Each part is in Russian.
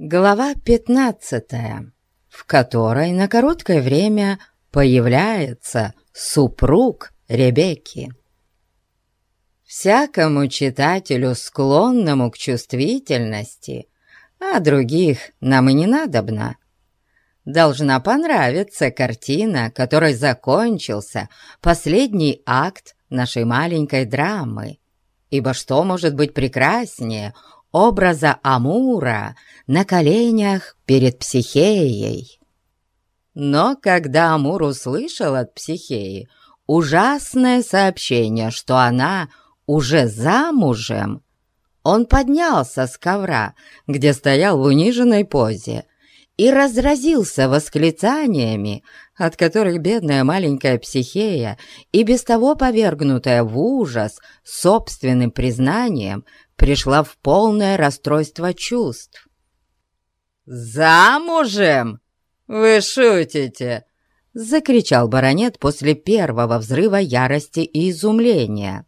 Глава пятнадцатая, в которой на короткое время появляется супруг Ребекки. Всякому читателю, склонному к чувствительности, а других нам и не надобно, должна понравиться картина, которой закончился последний акт нашей маленькой драмы, ибо что может быть прекраснее – образа Амура на коленях перед Психеей. Но когда Амур услышал от Психеи ужасное сообщение, что она уже замужем, он поднялся с ковра, где стоял в униженной позе, и разразился восклицаниями, от которых бедная маленькая психея и без того повергнутая в ужас собственным признанием пришла в полное расстройство чувств. «Замужем? Вы шутите!» — закричал баронет после первого взрыва ярости и изумления.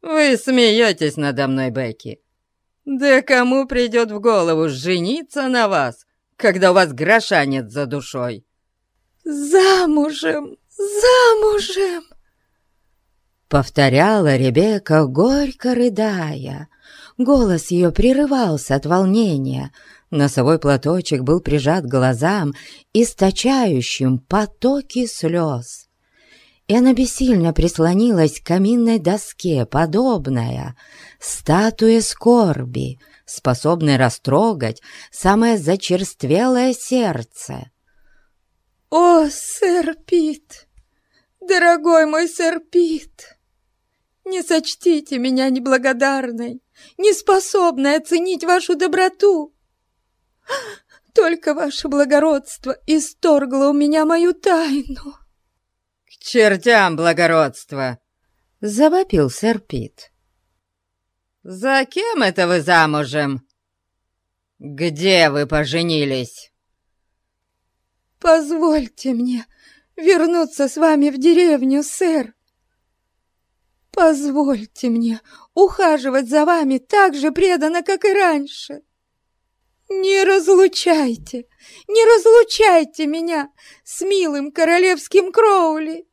«Вы смеетесь надо мной, Бекки? Да кому придет в голову жениться на вас, когда у вас гроша нет за душой?» «Замужем! Замужем!» Повторяла Ребекка, горько рыдая. Голос ее прерывался от волнения. Носовой платочек был прижат глазам, источающим потоки слез. И она бессильно прислонилась к каминной доске, подобная статуе скорби, способной растрогать самое зачерствелое сердце. «О, сэр Пит! Дорогой мой сэр Пит!» Не сочтите меня неблагодарной, неспособной оценить вашу доброту. Только ваше благородство исторгло у меня мою тайну. — К чертям благородство! — завопил сэр Пит. — За кем это вы замужем? Где вы поженились? — Позвольте мне вернуться с вами в деревню, сэр. Позвольте мне ухаживать за вами так же преданно, как и раньше. Не разлучайте, не разлучайте меня с милым королевским Кроули.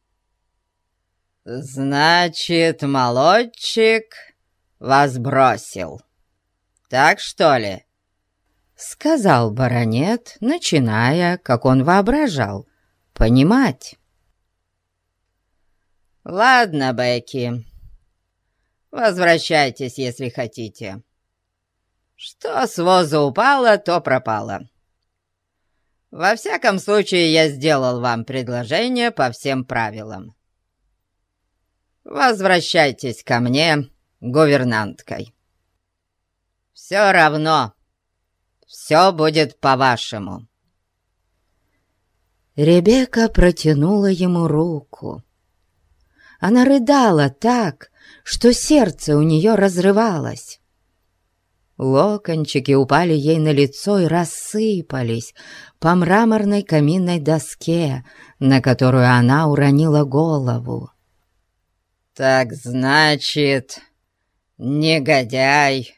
Значит, молодчик вас бросил, так что ли? Сказал баронет, начиная, как он воображал, понимать. «Ладно, Бекки, возвращайтесь, если хотите. Что с воза упало, то пропало. Во всяком случае, я сделал вам предложение по всем правилам. Возвращайтесь ко мне гувернанткой. Все равно, все будет по-вашему». Ребекка протянула ему руку. Она рыдала так, что сердце у нее разрывалось. Локончики упали ей на лицо и рассыпались по мраморной каминной доске, на которую она уронила голову. «Так значит, негодяй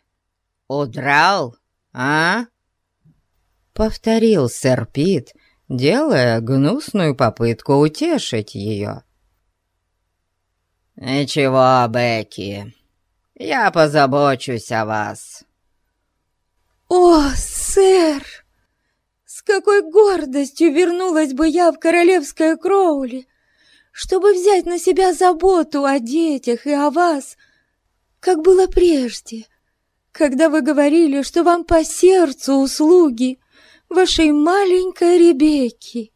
удрал, а?» Повторил сэр Пит, делая гнусную попытку утешить ее. «Ничего, Бекки, я позабочусь о вас». «О, сэр! С какой гордостью вернулась бы я в королевское Кроули, чтобы взять на себя заботу о детях и о вас, как было прежде, когда вы говорили, что вам по сердцу услуги вашей маленькой Ребекки».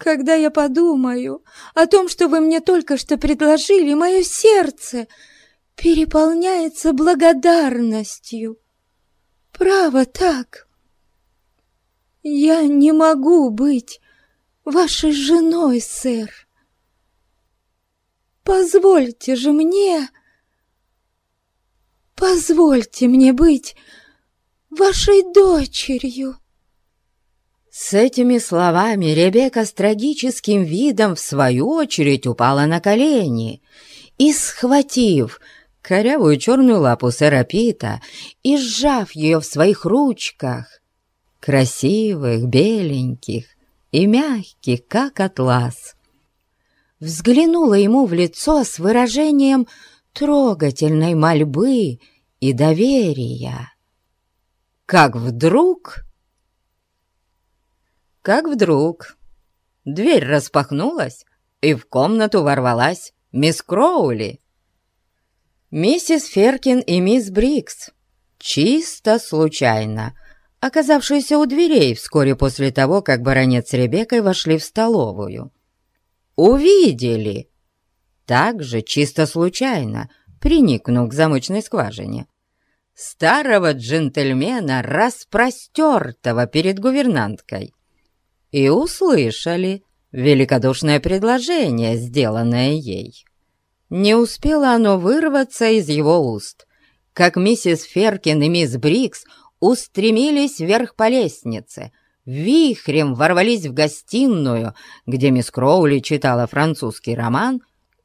Когда я подумаю о том, что вы мне только что предложили, мое сердце переполняется благодарностью. Право так. Я не могу быть вашей женой, сэр. Позвольте же мне... Позвольте мне быть вашей дочерью. С этими словами Ребекка с трагическим видом в свою очередь упала на колени и, схватив корявую черную лапу сэра Пита и, сжав ее в своих ручках, красивых, беленьких и мягких, как атлас, взглянула ему в лицо с выражением трогательной мольбы и доверия. Как вдруг... Как вдруг дверь распахнулась, и в комнату ворвалась мисс Кроули. Миссис Феркин и мисс Брикс, чисто случайно, оказавшиеся у дверей вскоре после того, как баронет с Ребеккой вошли в столовую. Увидели, также чисто случайно, приникнув к замочной скважине, старого джентльмена, распростертого перед гувернанткой, и услышали великодушное предложение, сделанное ей. Не успело оно вырваться из его уст, как миссис Феркин и мисс Брикс устремились вверх по лестнице, вихрем ворвались в гостиную, где мисс Кроули читала французский роман,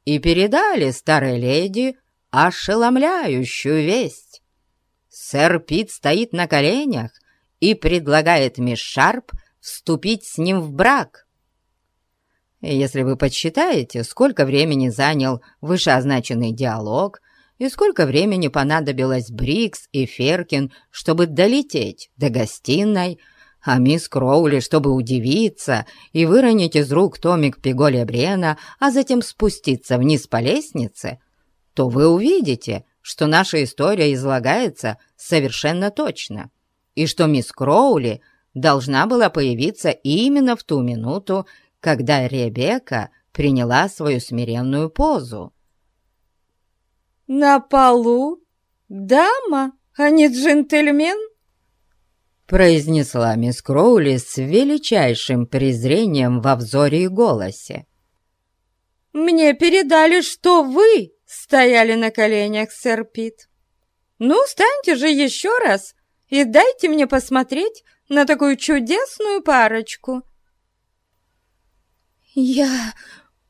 и передали старой леди ошеломляющую весть. Сэр Пит стоит на коленях и предлагает мисс Шарп вступить с ним в брак. Если вы подсчитаете, сколько времени занял вышеозначенный диалог и сколько времени понадобилось Брикс и Феркин, чтобы долететь до гостиной, а мисс Кроули, чтобы удивиться и выронить из рук томик Пиголя Брена, а затем спуститься вниз по лестнице, то вы увидите, что наша история излагается совершенно точно, и что мисс Кроули должна была появиться именно в ту минуту, когда Ребекка приняла свою смиренную позу. «На полу? Дама, а не джентльмен?» произнесла мисс Кроули с величайшим презрением во взоре и голосе. «Мне передали, что вы стояли на коленях, сэр Пит. Ну, встаньте же еще раз и дайте мне посмотреть на такую чудесную парочку». «Я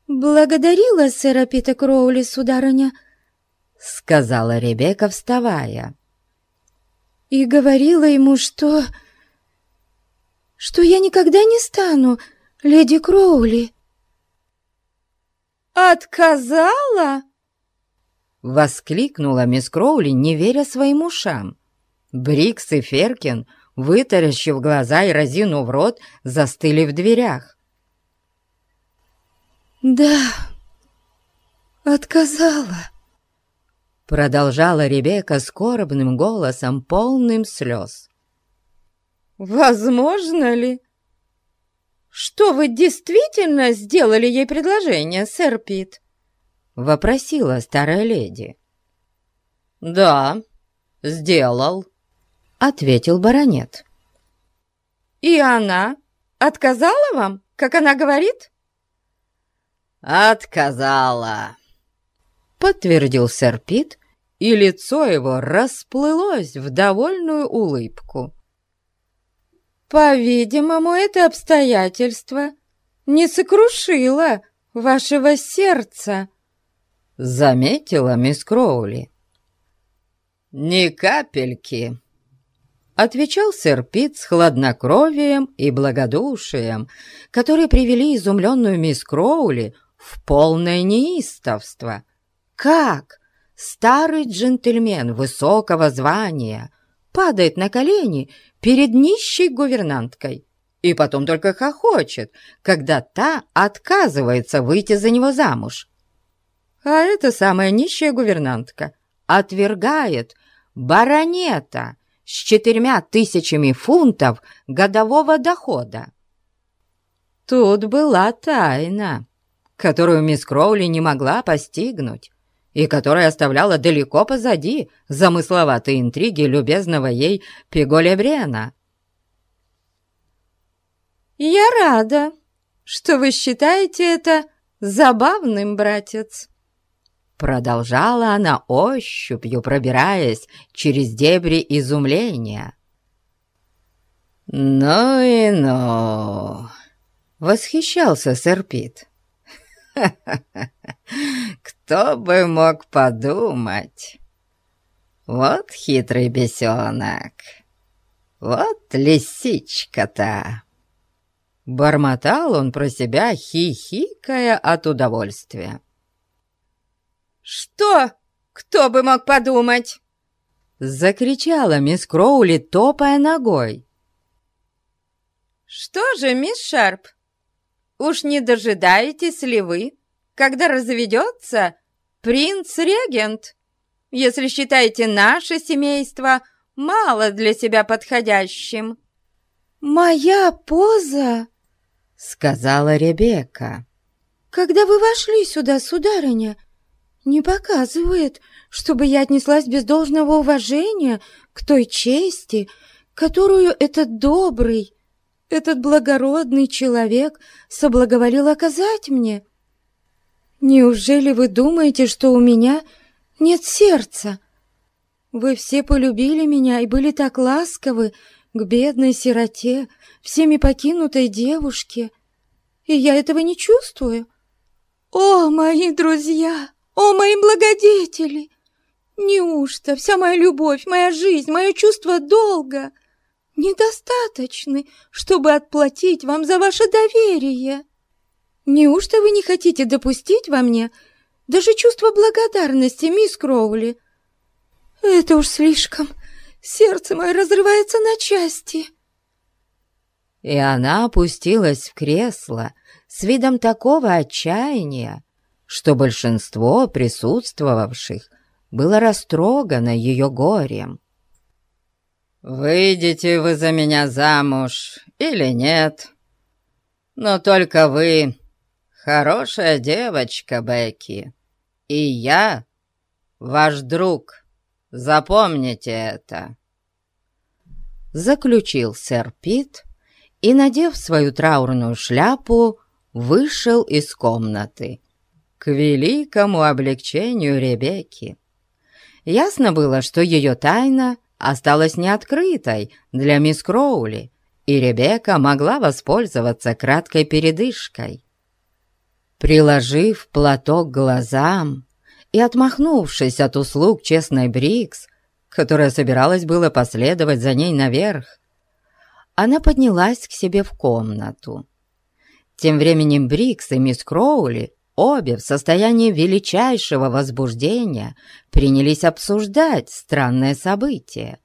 благодарила сэра Пита Кроули, сударыня», — сказала Ребекка, вставая. «И говорила ему, что... что я никогда не стану леди Кроули». «Отказала?» Воскликнула мисс Кроули, не веря своим ушам. Брикс и Феркин, вытаращив глаза и разинув рот, застыли в дверях. «Да, отказала», — продолжала Ребекка скорбным голосом, полным слез. «Возможно ли? Что вы действительно сделали ей предложение, сэр Пит?» — вопросила старая леди. «Да, сделал», — ответил баронет. «И она отказала вам, как она говорит?» «Отказала», — подтвердил сэр Пит, и лицо его расплылось в довольную улыбку. «По-видимому, это обстоятельство не сокрушило вашего сердца», — заметила мисс Кроули. «Ни капельки», — отвечал сэр Пит с хладнокровием и благодушием, которые привели изумленную мисс Кроули в полное неистовство. «Как старый джентльмен высокого звания падает на колени перед нищей гувернанткой?» и потом только хохочет, когда та отказывается выйти за него замуж. А эта самая нищая гувернантка отвергает баронета с четырьмя тысячами фунтов годового дохода. Тут была тайна, которую мисс Кроули не могла постигнуть и которая оставляла далеко позади замысловатые интриги любезного ей Пиголя Брена. «Я рада, что вы считаете это забавным, братец», Продолжала она ощупью, пробираясь через дебри изумления. «Ну и ну!» — восхищался сэр Пит. «Кто бы мог подумать, Вот хитрый бесенок, вот лисичка-то!» Бормотал он про себя, хихикая от удовольствия. «Что? Кто бы мог подумать?» Закричала мисс Кроули, топая ногой. «Что же, мисс Шарп, уж не дожидаетесь ли вы, когда разведется принц-регент, если считаете наше семейство мало для себя подходящим?» «Моя поза!» — сказала Ребекка. «Когда вы вошли сюда, сударыня, не показывает, чтобы я отнеслась без должного уважения к той чести, которую этот добрый, этот благородный человек соблаговолил оказать мне. Неужели вы думаете, что у меня нет сердца? Вы все полюбили меня и были так ласковы к бедной сироте, всеми покинутой девушке, и я этого не чувствую. О, мои друзья!» «О, мои благодетели! Неужто вся моя любовь, моя жизнь, мое чувство долга недостаточны, чтобы отплатить вам за ваше доверие? Неужто вы не хотите допустить во мне даже чувство благодарности, мисс Кроули? Это уж слишком. Сердце мое разрывается на части». И она опустилась в кресло с видом такого отчаяния, что большинство присутствовавших было растрогано ее горем. «Выйдете вы за меня замуж или нет? Но только вы хорошая девочка, Бекки, и я ваш друг. Запомните это!» Заключил сэр Пит и, надев свою траурную шляпу, вышел из комнаты великому облегчению Ребекки. Ясно было, что ее тайна осталась неоткрытой для мисс Кроули, и Ребекка могла воспользоваться краткой передышкой. Приложив платок к глазам и отмахнувшись от услуг честной Брикс, которая собиралась было последовать за ней наверх, она поднялась к себе в комнату. Тем временем Брикс и мисс Кроули Обе в состоянии величайшего возбуждения принялись обсуждать странное событие.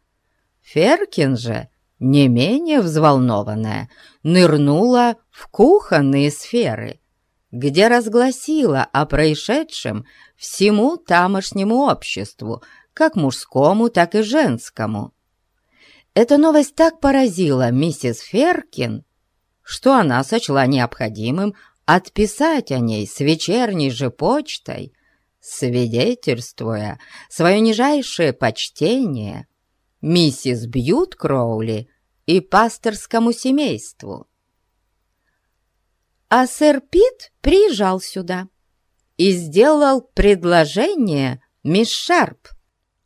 Феркин же, не менее взволнованная, нырнула в кухонные сферы, где разгласила о происшедшем всему тамошнему обществу, как мужскому, так и женскому. Эта новость так поразила миссис Феркин, что она сочла необходимым отписать о ней с вечерней же почтой, свидетельствуя свое нижайшее почтение миссис Бьют Кроули и пасторскому семейству. А сэр Пит приезжал сюда и сделал предложение мисс Шарп,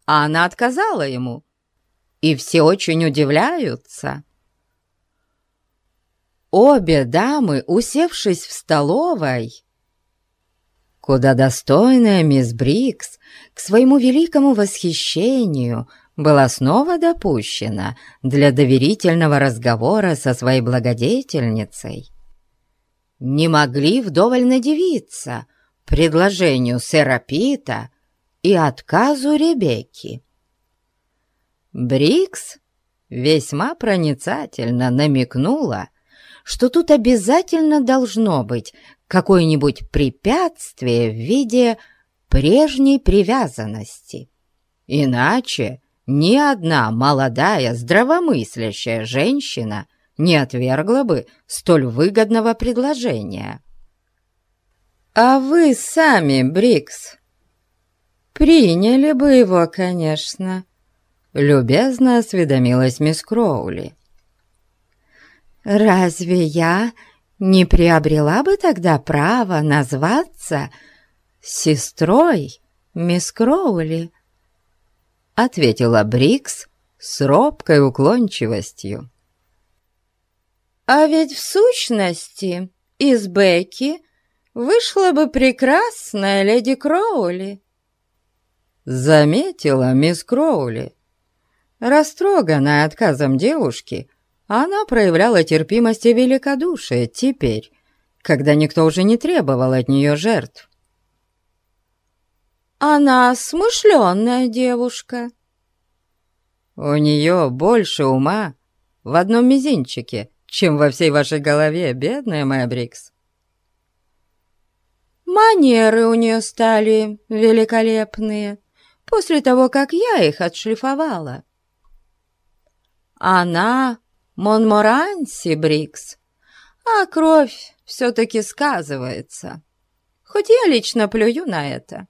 а она отказала ему, и все очень удивляются. Обе дамы, усевшись в столовой, куда достойная мисс Брикс к своему великому восхищению была снова допущена для доверительного разговора со своей благодетельницей, не могли вдоволь надевиться предложению сэра Пита и отказу Ребекки. Брикс весьма проницательно намекнула, что тут обязательно должно быть какое-нибудь препятствие в виде прежней привязанности. Иначе ни одна молодая здравомыслящая женщина не отвергла бы столь выгодного предложения. «А вы сами, Брикс, приняли бы его, конечно», — любезно осведомилась мисс Кроули. Разве я не приобрела бы тогда право назваться сестрой мисс Кроули?» Ответила Брикс с робкой уклончивостью. «А ведь в сущности из Бекки вышла бы прекрасная леди Кроули». заметила мисс Кроули. Растроганная отказом девушки, она проявляла терпимость и великодушие теперь, когда никто уже не требовал от нее жертв. «Она смышленная девушка». «У нее больше ума в одном мизинчике, чем во всей вашей голове, бедная моя Брикс». «Манеры у нее стали великолепные после того, как я их отшлифовала». «Она Монморанси, Брикс, а кровь все-таки сказывается, хоть я лично плюю на это.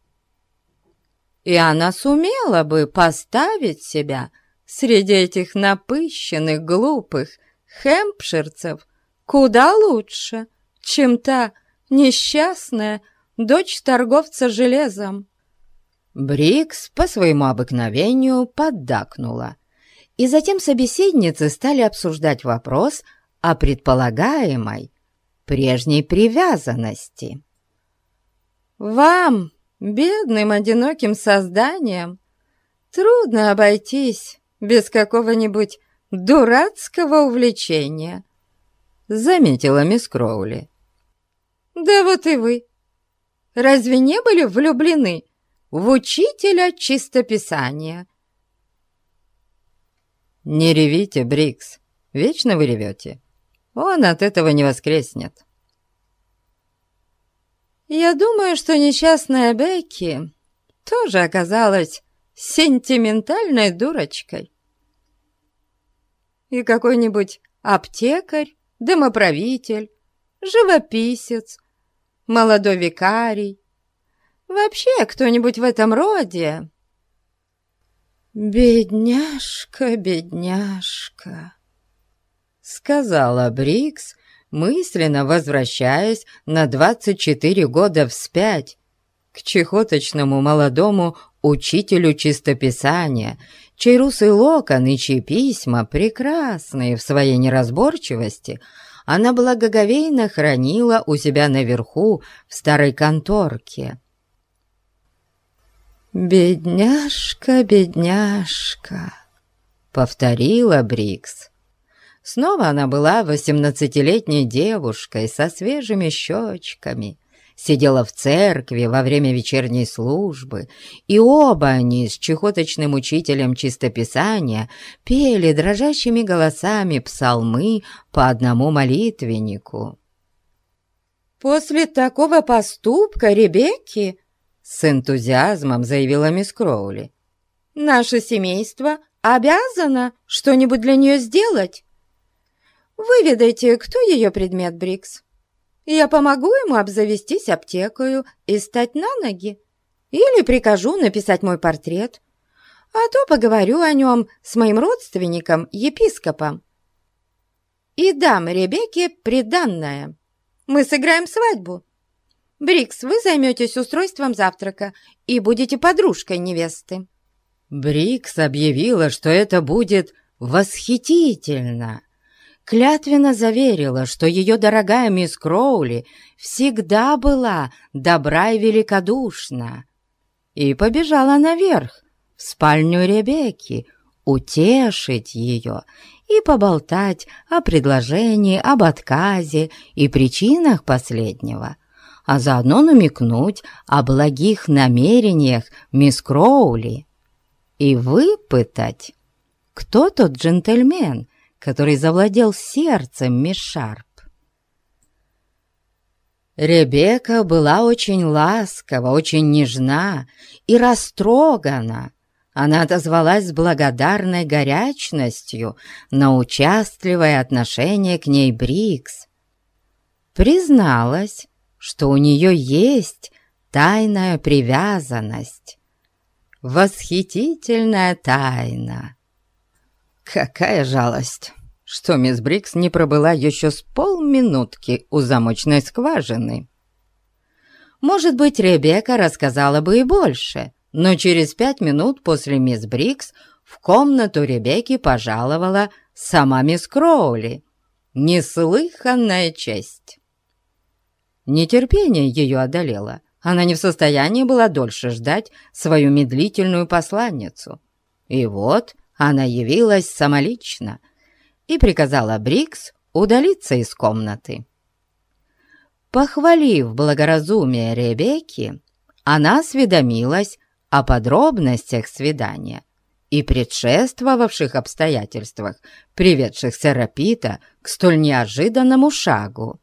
И она сумела бы поставить себя среди этих напыщенных, глупых хэмпширцев куда лучше, чем та несчастная дочь торговца железом. Брикс по своему обыкновению поддакнула, и затем собеседницы стали обсуждать вопрос о предполагаемой прежней привязанности. «Вам, бедным одиноким созданиям, трудно обойтись без какого-нибудь дурацкого увлечения», — заметила мисс Кроули. «Да вот и вы. Разве не были влюблены в учителя чистописания?» «Не ревите, Брикс, вечно вы ревете. Он от этого не воскреснет. Я думаю, что несчастная Бекки тоже оказалась сентиментальной дурочкой. И какой-нибудь аптекарь, домоправитель, живописец, молодой викарий, вообще кто-нибудь в этом роде. Бедняжка, бедняжка сказала Брикс, мысленно возвращаясь на 24 года вспять к чехоточному молодому учителю чистописания, чей русый локон и чьи письма, прекрасные в своей неразборчивости, она благоговейно хранила у себя наверху в старой конторке. «Бедняжка, бедняжка», — повторила Брикс. Снова она была восемнадцатилетней девушкой со свежими щечками, сидела в церкви во время вечерней службы, и оба они с чехоточным учителем чистописания пели дрожащими голосами псалмы по одному молитвеннику. «После такого поступка Ребекки, — с энтузиазмом заявила мисс Кроули, — наше семейство обязано что-нибудь для нее сделать. Выведайте, кто ее предмет, Брикс. Я помогу ему обзавестись аптекою и стать на ноги. Или прикажу написать мой портрет. А то поговорю о нем с моим родственником, епископом. И дам Ребекке приданное. Мы сыграем свадьбу. Брикс, вы займетесь устройством завтрака и будете подружкой невесты. Брикс объявила, что это будет восхитительно. Клятвенно заверила, что ее дорогая мисс Кроули всегда была добра и великодушна, и побежала наверх, в спальню Ребекки, утешить ее и поболтать о предложении, об отказе и причинах последнего, а заодно намекнуть о благих намерениях мисс Кроули и выпытать, кто тот джентльмен, который завладел сердцем мисс Шарп. Ребекка была очень ласкова, очень нежна и растрогана. Она отозвалась с благодарной горячностью на участливое отношение к ней Брикс. Призналась, что у нее есть тайная привязанность. Восхитительная тайна. Какая жалость, что мисс Брикс не пробыла еще с полминутки у замочной скважины. Может быть, Ребекка рассказала бы и больше, но через пять минут после мисс Брикс в комнату Ребекки пожаловала сама мисс Кроули. Неслыханная честь! Нетерпение ее одолело. она не в состоянии была дольше ждать свою медлительную посланницу. И вот она явилась самолично и приказала Брикс удалиться из комнаты. Похвалив благоразумие Ребекки, она осведомилась о подробностях свидания и предшествовавших обстоятельствах, приведших сэра Пита к столь неожиданному шагу.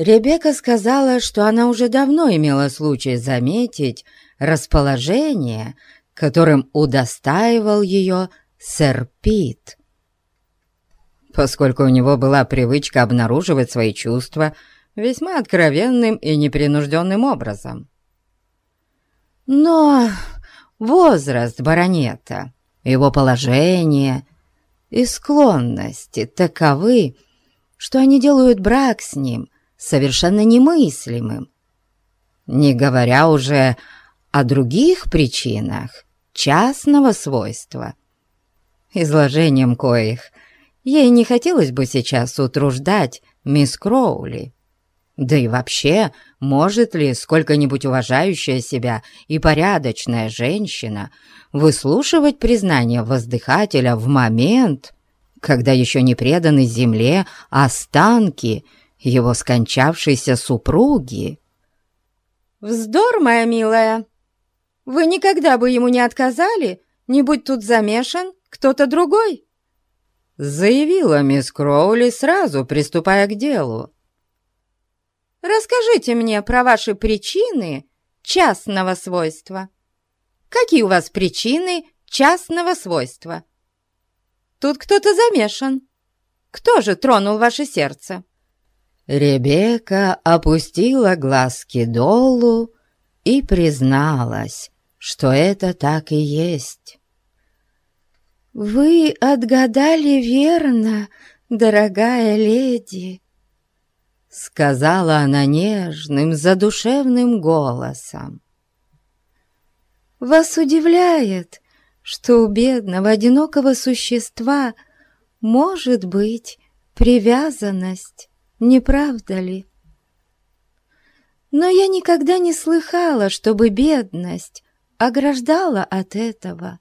Ребекка сказала, что она уже давно имела случай заметить расположение, которым удостаивал ее сэр Пит. Поскольку у него была привычка обнаруживать свои чувства весьма откровенным и непринужденным образом. Но возраст баронета, его положение и склонности таковы, что они делают брак с ним – совершенно немыслимым. Не говоря уже о других причинах частного свойства, изложением коих ей не хотелось бы сейчас утруждать мисс Кроули. Да и вообще, может ли сколько-нибудь уважающая себя и порядочная женщина выслушивать признание воздыхателя в момент, когда еще не преданы земле останки – его скончавшейся супруги. «Вздор, моя милая! Вы никогда бы ему не отказали, не будь тут замешан кто-то другой!» Заявила мисс Кроули, сразу приступая к делу. «Расскажите мне про ваши причины частного свойства. Какие у вас причины частного свойства? Тут кто-то замешан. Кто же тронул ваше сердце?» Ребекка опустила глазки долу и призналась, что это так и есть. «Вы отгадали верно, дорогая леди», — сказала она нежным, задушевным голосом. «Вас удивляет, что у бедного, одинокого существа может быть привязанность не правда ли? Но я никогда не слыхала, чтобы бедность ограждала от этого.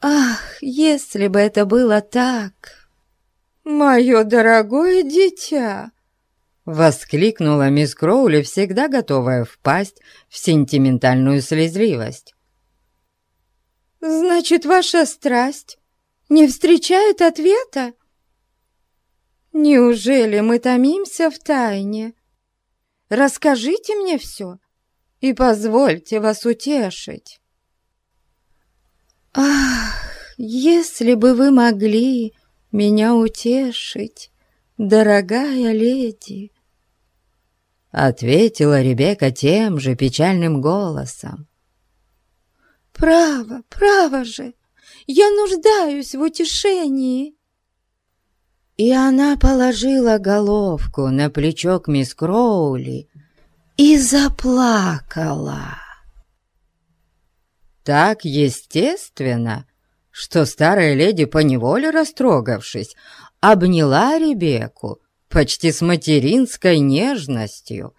Ах, если бы это было так! Мое дорогое дитя! Воскликнула мисс Кроули, всегда готовая впасть в сентиментальную слезливость. «Значит, ваша страсть не встречает ответа?» Неужели мы томимся в тайне? Расскажите мне все и позвольте вас утешить. Ах, если бы вы могли меня утешить, дорогая леди, ответила Ребекка тем же печальным голосом. Право, право же, я нуждаюсь в утешении. И она положила головку на плечо к мисс Кроули и заплакала. Так естественно, что старая леди, поневоле растрогавшись, обняла Ребекку почти с материнской нежностью,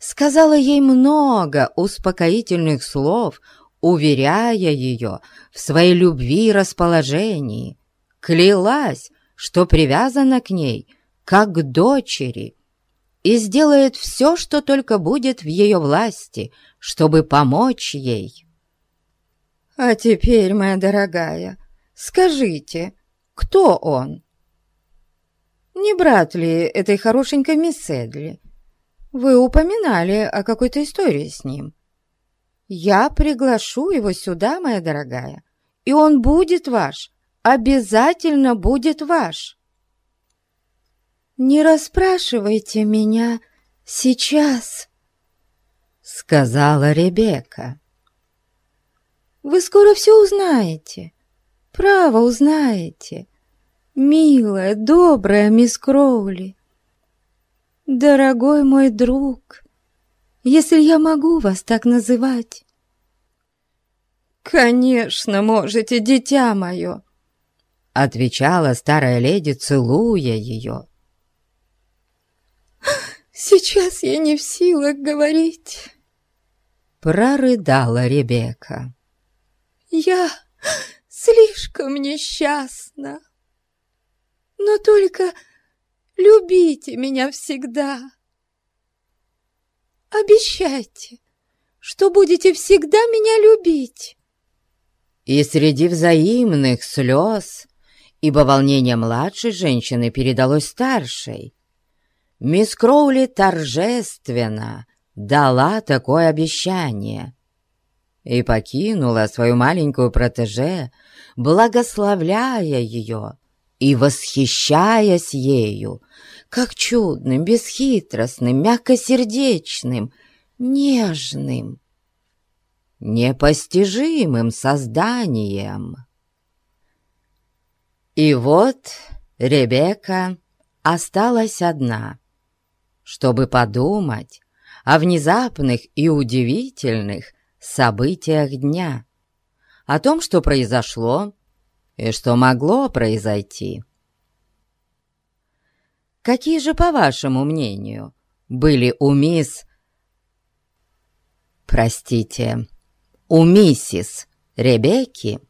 сказала ей много успокоительных слов, уверяя ее в своей любви и расположении, клялась, что привязана к ней, как к дочери, и сделает все, что только будет в ее власти, чтобы помочь ей. «А теперь, моя дорогая, скажите, кто он?» «Не брат ли этой хорошенькой мисс Эдли? Вы упоминали о какой-то истории с ним. Я приглашу его сюда, моя дорогая, и он будет ваш, обязательно будет ваш. Не расспрашивайте меня сейчас, сказала Ребекка. Вы скоро все узнаете, право узнаете, милая, добрая мисс Кроули. Дорогой мой друг, если я могу вас так называть. Конечно, можете, дитя мое, — отвечала старая леди, целуя ее. Сейчас я не в силах говорить. Прорыдала Ребекка. Я слишком несчастна. Но только любите меня всегда. Обещайте, что будете всегда меня любить. И среди взаимных слез, ибо волнение младшей женщины передалось старшей, мисс Кроули торжественно дала такое обещание и покинула свою маленькую протеже, благословляя ее и восхищаясь ею, как чудным, бесхитростным, мягкосердечным, нежным, непостижимым созданием. И вот Ребекка осталась одна, чтобы подумать о внезапных и удивительных событиях дня, о том, что произошло и что могло произойти. Какие же, по вашему мнению, были у мисс... Простите, у миссис Ребекки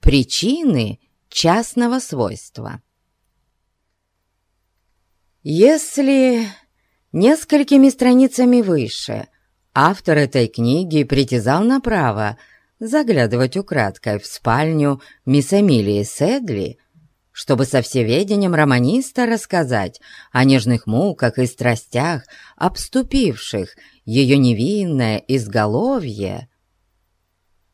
причины частного свойства? Если несколькими страницами выше автор этой книги притязал на право заглядывать украдкой в спальню мисс Эмилии Седли, чтобы со всеведением романиста рассказать о нежных муках и страстях, обступивших ее невинное изголовье,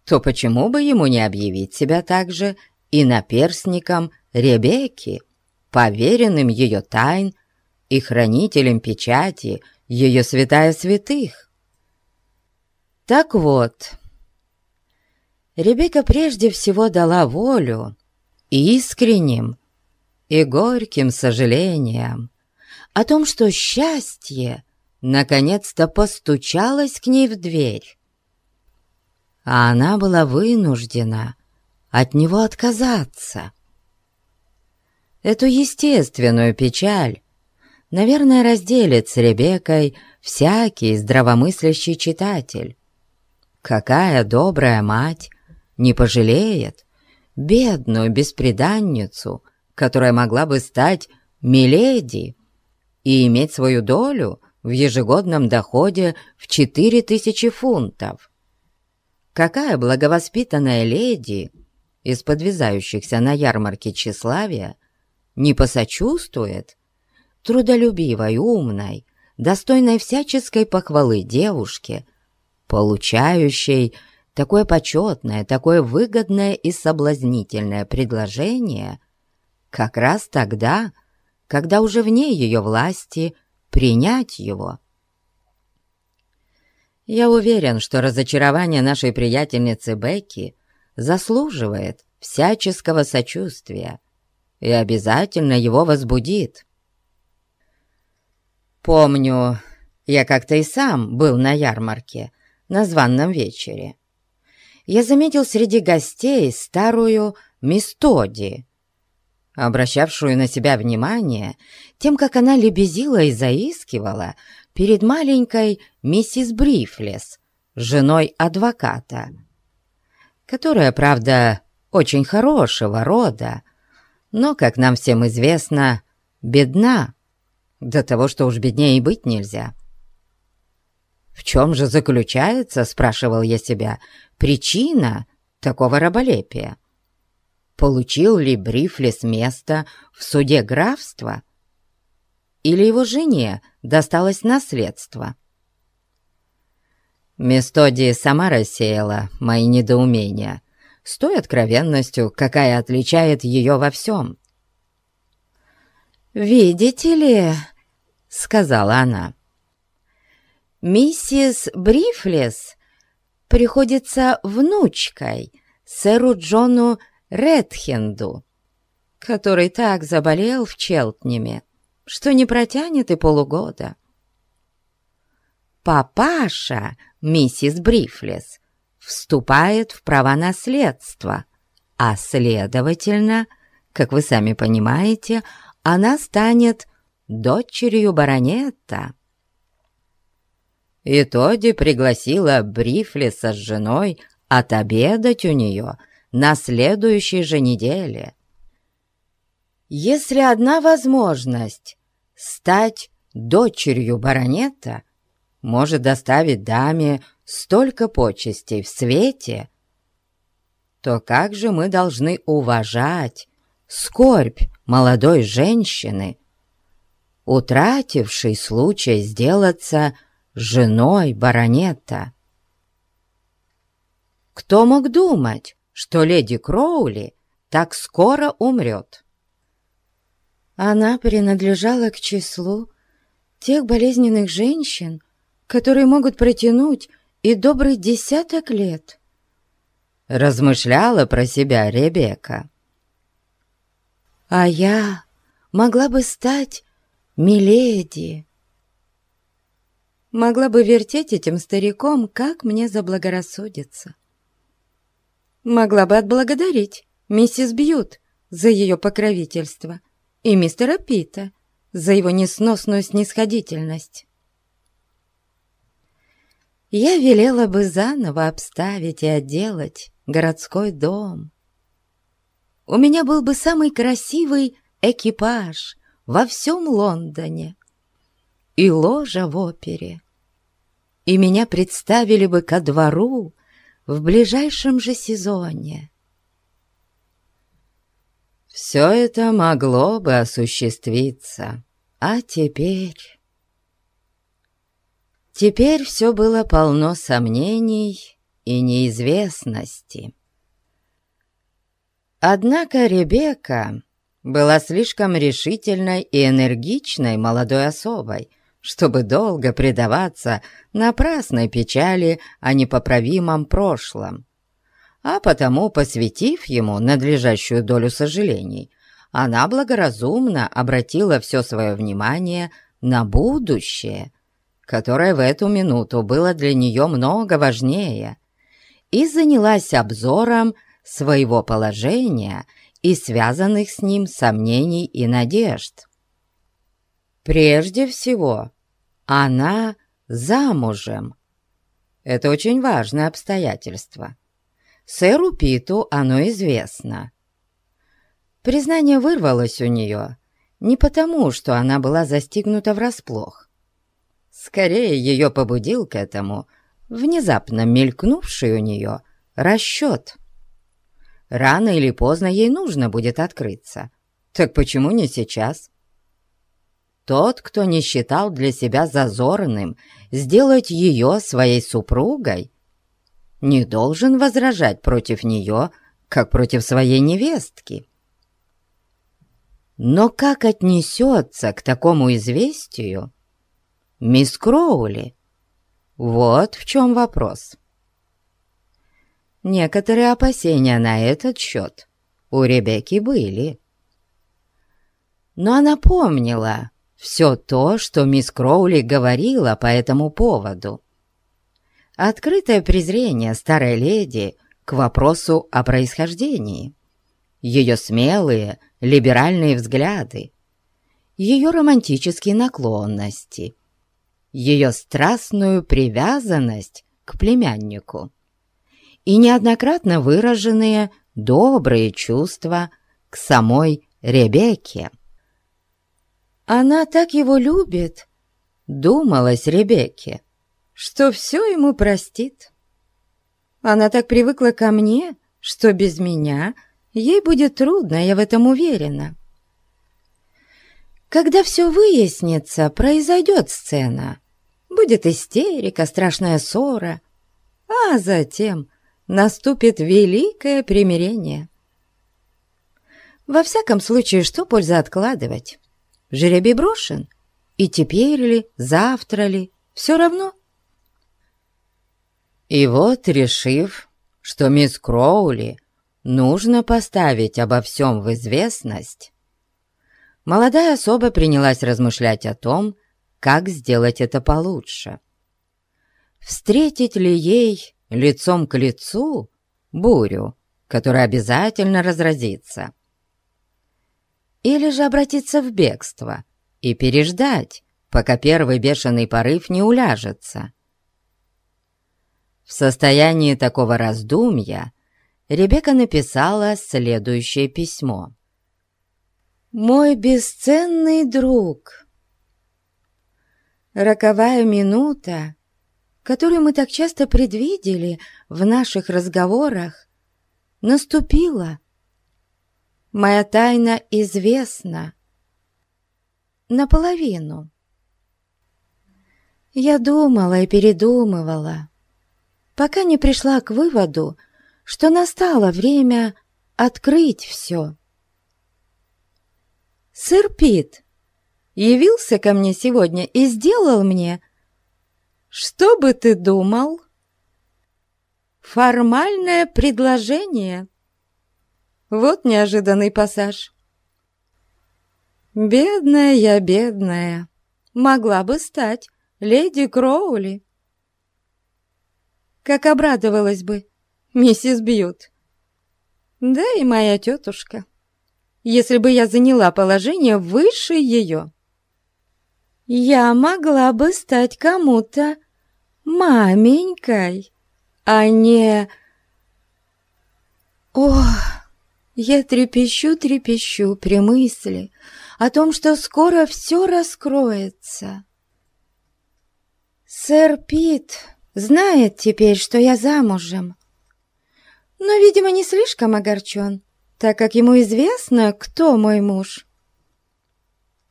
то почему бы ему не объявить себя также и наперстником Ребекки, поверенным ее тайн и хранителем печати ее святая святых? Так вот, Ребекка прежде всего дала волю искренним и горьким сожалением о том, что счастье наконец-то постучалось к ней в дверь. А она была вынуждена от него отказаться. Эту естественную печаль, наверное, разделит с Ребеккой всякий здравомыслящий читатель. Какая добрая мать не пожалеет бедную бесприданницу, которая могла бы стать миледи и иметь свою долю в ежегодном доходе в четыре тысячи фунтов. Какая благовоспитанная леди из подвязающихся на ярмарке тщеславия не посочувствует трудолюбивой, умной, достойной всяческой похвалы девушке, получающей такое почетное, такое выгодное и соблазнительное предложение как раз тогда, когда уже вне ее власти принять его. Я уверен, что разочарование нашей приятельницы Бекки заслуживает всяческого сочувствия и обязательно его возбудит. Помню, я как-то и сам был на ярмарке, на званном вечере я заметил среди гостей старую мисс Тоди, обращавшую на себя внимание тем, как она лебезила и заискивала перед маленькой миссис Брифлес, женой адвоката, которая, правда, очень хорошего рода, но, как нам всем известно, бедна, до того, что уж беднее и быть нельзя. «В чем же заключается, — спрашивал я себя, причина такого раболепия? Получил ли Брифлес место в суде графства? Или его жене досталось наследство? Местодия сама рассеяла мои недоумения с той откровенностью, какая отличает ее во всем. «Видите ли, — сказала она, — миссис Брифлес приходится внучкой сэру Джону Редхенду, который так заболел в Челтнеме, что не протянет и полугода. Папаша, миссис Брифлес, вступает в права наследства, а, следовательно, как вы сами понимаете, она станет дочерью баронета. и Тоди пригласила Брифлиса с женой отобедать у нее на следующей же неделе. Если одна возможность стать дочерью баронета может доставить даме столько почестей в свете, то как же мы должны уважать скорбь молодой женщины, утратившей случай сделаться женой баронета? Кто мог думать, что леди Кроули так скоро умрет? Она принадлежала к числу тех болезненных женщин, которые могут протянуть и добрый десяток лет. Размышляла про себя Ребекка. А я могла бы стать миледи. Могла бы вертеть этим стариком, как мне заблагорассудится. Могла бы отблагодарить миссис Бьют за ее покровительство — и мистера Пита за его несносную снисходительность. Я велела бы заново обставить и отделать городской дом. У меня был бы самый красивый экипаж во всем Лондоне и ложа в опере. И меня представили бы ко двору в ближайшем же сезоне. Все это могло бы осуществиться. А теперь... Теперь все было полно сомнений и неизвестности. Однако Ребекка была слишком решительной и энергичной молодой особой, чтобы долго предаваться напрасной печали о непоправимом прошлом а потому, посвятив ему надлежащую долю сожалений, она благоразумно обратила все свое внимание на будущее, которое в эту минуту было для нее много важнее, и занялась обзором своего положения и связанных с ним сомнений и надежд. Прежде всего, она замужем. Это очень важное обстоятельство. Сэру Питу оно известно. Признание вырвалось у нее не потому, что она была застигнута врасплох. Скорее ее побудил к этому внезапно мелькнувший у нее расчет. Рано или поздно ей нужно будет открыться. Так почему не сейчас? Тот, кто не считал для себя зазорным сделать ее своей супругой, не должен возражать против нее, как против своей невестки. Но как отнесется к такому известию мисс Кроули? Вот в чем вопрос. Некоторые опасения на этот счет у Ребекки были. Но она помнила все то, что мисс Кроули говорила по этому поводу открытое презрение старой леди к вопросу о происхождении, ее смелые либеральные взгляды, ее романтические наклонности, ее страстную привязанность к племяннику и неоднократно выраженные добрые чувства к самой Ребекке. «Она так его любит», — думалась Ребекке, что все ему простит. Она так привыкла ко мне, что без меня ей будет трудно, я в этом уверена. Когда все выяснится, произойдет сцена. Будет истерика, страшная ссора, а затем наступит великое примирение. Во всяком случае, что польза откладывать? Жеребий брошен, и теперь ли, завтра ли, все равно. И вот, решив, что мисс Кроули нужно поставить обо всем в известность, молодая особа принялась размышлять о том, как сделать это получше. Встретить ли ей лицом к лицу бурю, которая обязательно разразится? Или же обратиться в бегство и переждать, пока первый бешеный порыв не уляжется? В состоянии такого раздумья Ребекка написала следующее письмо. «Мой бесценный друг, роковая минута, которую мы так часто предвидели в наших разговорах, наступила. Моя тайна известна. Наполовину. Я думала и передумывала, пока не пришла к выводу, что настало время открыть все. Сэр Пит явился ко мне сегодня и сделал мне... Что бы ты думал? Формальное предложение. Вот неожиданный пассаж. Бедная я, бедная, могла бы стать леди Кроули. Как обрадовалась бы миссис Бьют. Да и моя тетушка, если бы я заняла положение выше ее. Я могла бы стать кому-то маменькой, а не... Ох, я трепещу-трепещу при мысли о том, что скоро все раскроется. Сэр Пит знает теперь, что я замужем, но, видимо, не слишком огорчен, так как ему известно, кто мой муж.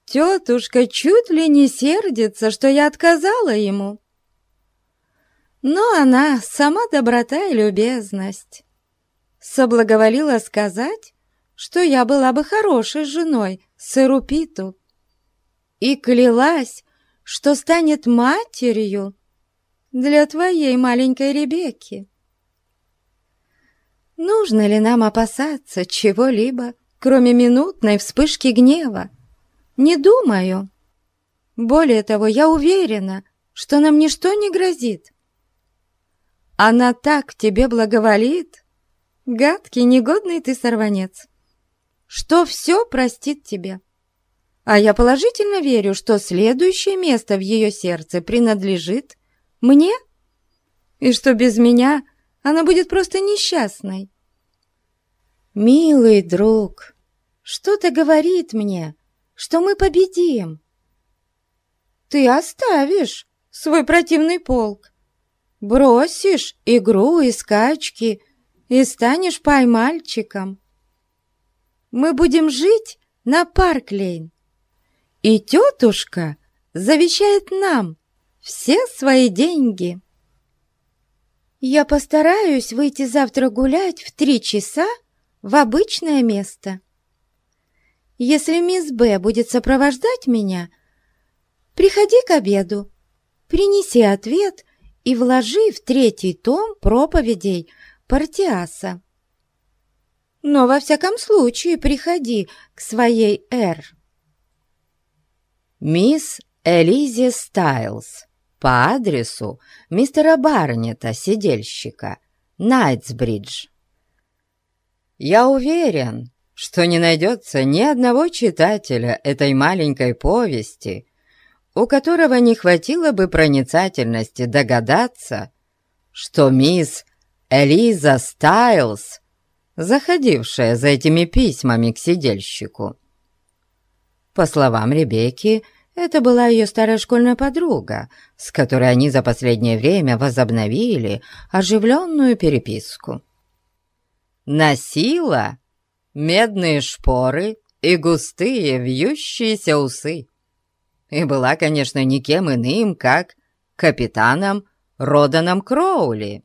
Тетушка чуть ли не сердится, что я отказала ему. Но она сама доброта и любезность. Соблаговолила сказать, что я была бы хорошей женой сыру Питу. И клялась, что станет матерью для твоей маленькой Ребекки. Нужно ли нам опасаться чего-либо, кроме минутной вспышки гнева? Не думаю. Более того, я уверена, что нам ничто не грозит. Она так тебе благоволит, гадкий, негодный ты сорванец, что все простит тебе. А я положительно верю, что следующее место в ее сердце принадлежит мне, и что без меня она будет просто несчастной. Милый друг, что-то говорит мне, что мы победим. Ты оставишь свой противный полк, бросишь игру и скачки и станешь поймальчиком. Мы будем жить на Парклейн, и тетушка завещает нам все свои деньги. Я постараюсь выйти завтра гулять в три часа в обычное место. Если мисс Б будет сопровождать меня, приходи к обеду, принеси ответ и вложи в третий том проповедей Партиаса. Но во всяком случае приходи к своей Р. Мисс Элизи Стайлз по адресу мистера Барнета, сидельщика, Найтсбридж. Я уверен, что не найдется ни одного читателя этой маленькой повести, у которого не хватило бы проницательности догадаться, что мисс Элиза Стайлз, заходившая за этими письмами к сидельщику, по словам Ребекки, это была ее старая школьная подруга, с которой они за последнее время возобновили оживленную переписку. Носила медные шпоры и густые вьющиеся усы. И была, конечно, никем иным, как капитаном Роданом Кроули.